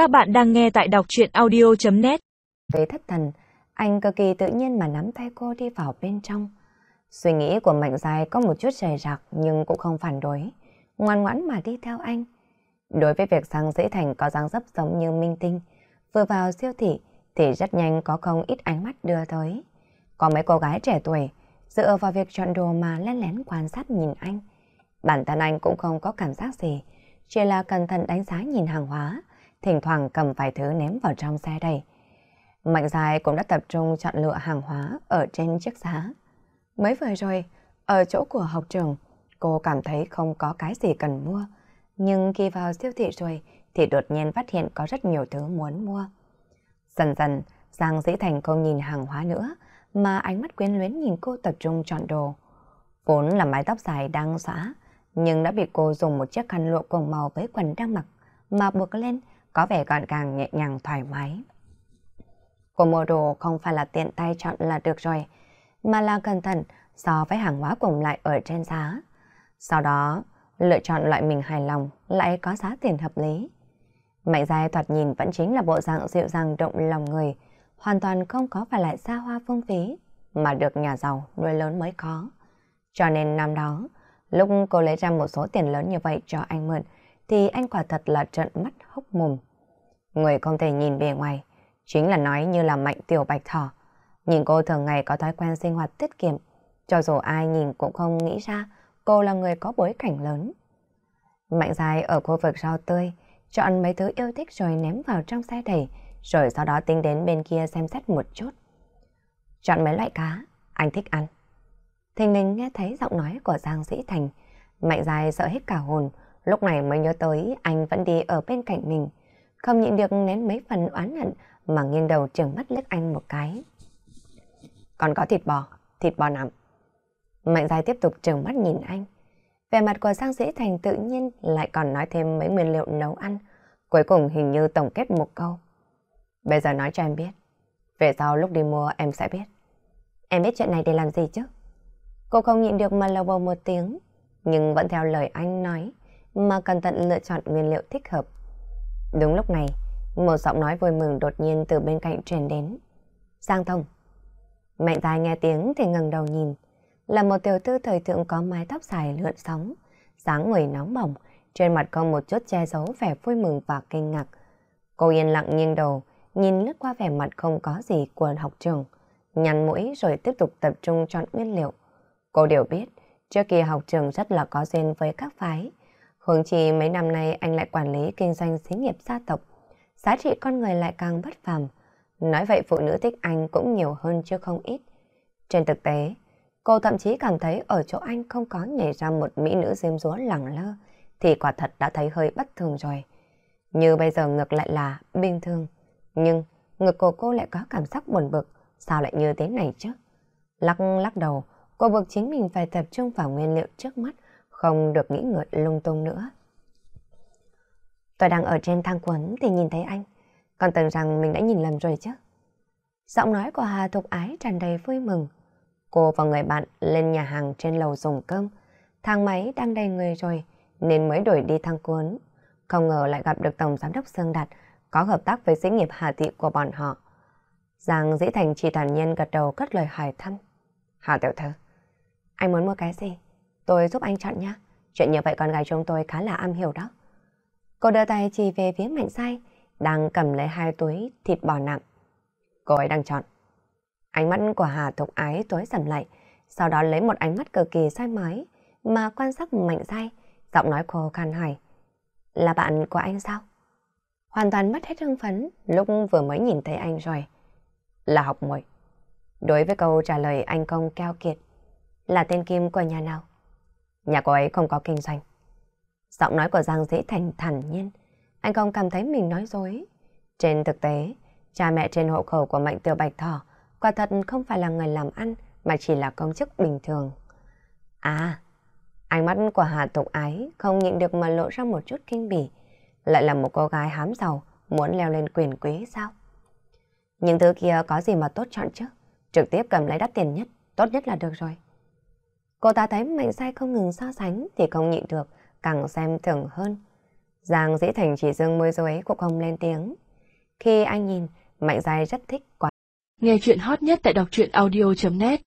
Các bạn đang nghe tại đọc chuyện audio.net Với thất thần, anh cực kỳ tự nhiên mà nắm tay cô đi vào bên trong. Suy nghĩ của Mạnh Dài có một chút rời rạc nhưng cũng không phản đối, ngoan ngoãn mà đi theo anh. Đối với việc sang dễ thành có dáng dấp giống như minh tinh, vừa vào siêu thị thì rất nhanh có không ít ánh mắt đưa tới. Có mấy cô gái trẻ tuổi dựa vào việc chọn đồ mà lén lén quan sát nhìn anh. Bản thân anh cũng không có cảm giác gì, chỉ là cẩn thận đánh giá nhìn hàng hóa, thỉnh thoảng cầm vài thứ ném vào trong xe đầy. Mạnh dài cũng đã tập trung chọn lựa hàng hóa ở trên chiếc giá. Mới vừa rồi, ở chỗ của học trường, cô cảm thấy không có cái gì cần mua. Nhưng khi vào siêu thị rồi thì đột nhiên phát hiện có rất nhiều thứ muốn mua. Dần dần, Giang Dĩ Thành không nhìn hàng hóa nữa, mà ánh mắt quyến luyến nhìn cô tập trung chọn đồ. Vốn là mái tóc dài đang xõa, nhưng đã bị cô dùng một chiếc khăn lụa cùng màu với quần đang mặc, mà buộc lên, có vẻ gọn gàng nhẹ nhàng thoải mái. Cô mua đồ không phải là tiện tay chọn là được rồi, mà là cẩn thận so với hàng hóa cùng lại ở trên giá. Sau đó, lựa chọn loại mình hài lòng lại có giá tiền hợp lý. Mạnh dài thoạt nhìn vẫn chính là bộ dạng dịu dàng động lòng người, hoàn toàn không có phải lại xa hoa phung phí, mà được nhà giàu nuôi lớn mới có. Cho nên năm đó, lúc cô lấy ra một số tiền lớn như vậy cho anh mượn, thì anh quả thật là trận mắt hốc mồm. Người không thể nhìn bề ngoài, chính là nói như là mạnh tiểu bạch thỏ. Nhìn cô thường ngày có thói quen sinh hoạt tiết kiệm, cho dù ai nhìn cũng không nghĩ ra cô là người có bối cảnh lớn. Mạnh dài ở khu vực rau tươi, chọn mấy thứ yêu thích rồi ném vào trong xe đẩy, rồi sau đó tính đến bên kia xem xét một chút. Chọn mấy loại cá, anh thích ăn. Thình lình nghe thấy giọng nói của Giang Dĩ Thành, mạnh dài sợ hết cả hồn, lúc này mới nhớ tới anh vẫn đi ở bên cạnh mình, không nhịn được nén mấy phần oán hận mà nghiêng đầu trừng mắt liếc anh một cái. Còn có thịt bò, thịt bò nằm. Mạnh dài tiếp tục trừng mắt nhìn anh. Về mặt của Giang Dĩ Thành tự nhiên lại còn nói thêm mấy nguyên liệu nấu ăn. Cuối cùng hình như tổng kết một câu. Bây giờ nói cho em biết. Về sau lúc đi mua em sẽ biết. Em biết chuyện này để làm gì chứ? Cô không nhịn được mà lầu bầu một tiếng. Nhưng vẫn theo lời anh nói mà cẩn thận lựa chọn nguyên liệu thích hợp. Đúng lúc này, một giọng nói vui mừng đột nhiên từ bên cạnh truyền đến. Giang Thông. Mạnh Tài nghe tiếng thì ngẩng đầu nhìn. Là một tiểu thư thời thượng có mái tóc dài lượn sóng, dáng người nóng bỏng, trên mặt không một chút che giấu vẻ vui mừng và kinh ngạc. Cô yên lặng nghiêng đầu, nhìn lướt qua vẻ mặt không có gì của học trường, nhăn mũi rồi tiếp tục tập trung chọn nguyên liệu. Cô đều biết, trước kia học trường rất là có duyên với các phái. Hướng chi mấy năm nay anh lại quản lý kinh doanh xí nghiệp gia tộc. Giá trị con người lại càng bất phàm. Nói vậy phụ nữ thích anh cũng nhiều hơn chứ không ít. Trên thực tế, cô thậm chí cảm thấy ở chỗ anh không có nhảy ra một mỹ nữ diêm dúa lẳng lơ, thì quả thật đã thấy hơi bất thường rồi. Như bây giờ ngược lại là bình thường. Nhưng ngực của cô lại có cảm giác buồn bực, sao lại như thế này chứ? Lắc lắc đầu, cô buộc chính mình phải tập trung vào nguyên liệu trước mắt, không được nghĩ ngợi lung tung nữa. Tôi đang ở trên thang quấn thì nhìn thấy anh, còn tưởng rằng mình đã nhìn lầm rồi chứ. Giọng nói của Hà Thục Ái tràn đầy vui mừng. Cô và người bạn lên nhà hàng trên lầu dùng cơm. Thang máy đang đầy người rồi, nên mới đổi đi thang cuốn. Không ngờ lại gặp được Tổng Giám đốc Sương Đạt, có hợp tác với sĩ nghiệp Hà Thị của bọn họ. Giang Dĩ Thành chỉ thản nhiên gật đầu cất lời hỏi thăm. Hà tiểu thư, anh muốn mua cái gì? Tôi giúp anh chọn nhé. Chuyện như vậy con gái chúng tôi khá là am hiểu đó. Cô đưa tay chỉ về phía mạnh sai, đang cầm lấy hai túi thịt bò nặng. Cô ấy đang chọn. Ánh mắt của Hà Thục Ái tối sầm lại, sau đó lấy một ánh mắt cực kỳ sai mái mà quan sát mạnh sai, giọng nói cô khan hỏi. Là bạn của anh sao? Hoàn toàn mất hết hưng phấn lúc vừa mới nhìn thấy anh rồi. Là học muội. Đối với câu trả lời anh công keo kiệt, là tên Kim của nhà nào? Nhà cô ấy không có kinh doanh. Giọng nói của Giang dễ thành thản nhiên. Anh không cảm thấy mình nói dối. Trên thực tế, cha mẹ trên hộ khẩu của Mạnh Tiểu Bạch Thỏ quả thật không phải là người làm ăn mà chỉ là công chức bình thường. À, ánh mắt của Hà Tục Ái không nhịn được mà lộ ra một chút kinh bỉ. Lại là một cô gái hám giàu muốn leo lên quyền quý sao? Những thứ kia có gì mà tốt chọn chứ? Trực tiếp cầm lấy đắt tiền nhất, tốt nhất là được rồi. Cô ta thấy mạnh sai không ngừng so sánh thì không nhịn được, càng xem thường hơn. Giang Dĩ Thành chỉ dương môi dưới cũng không lên tiếng. Khi anh nhìn, Mạnh Dài rất thích quá. Nghe chuyện hot nhất tại đọc truyện audio.net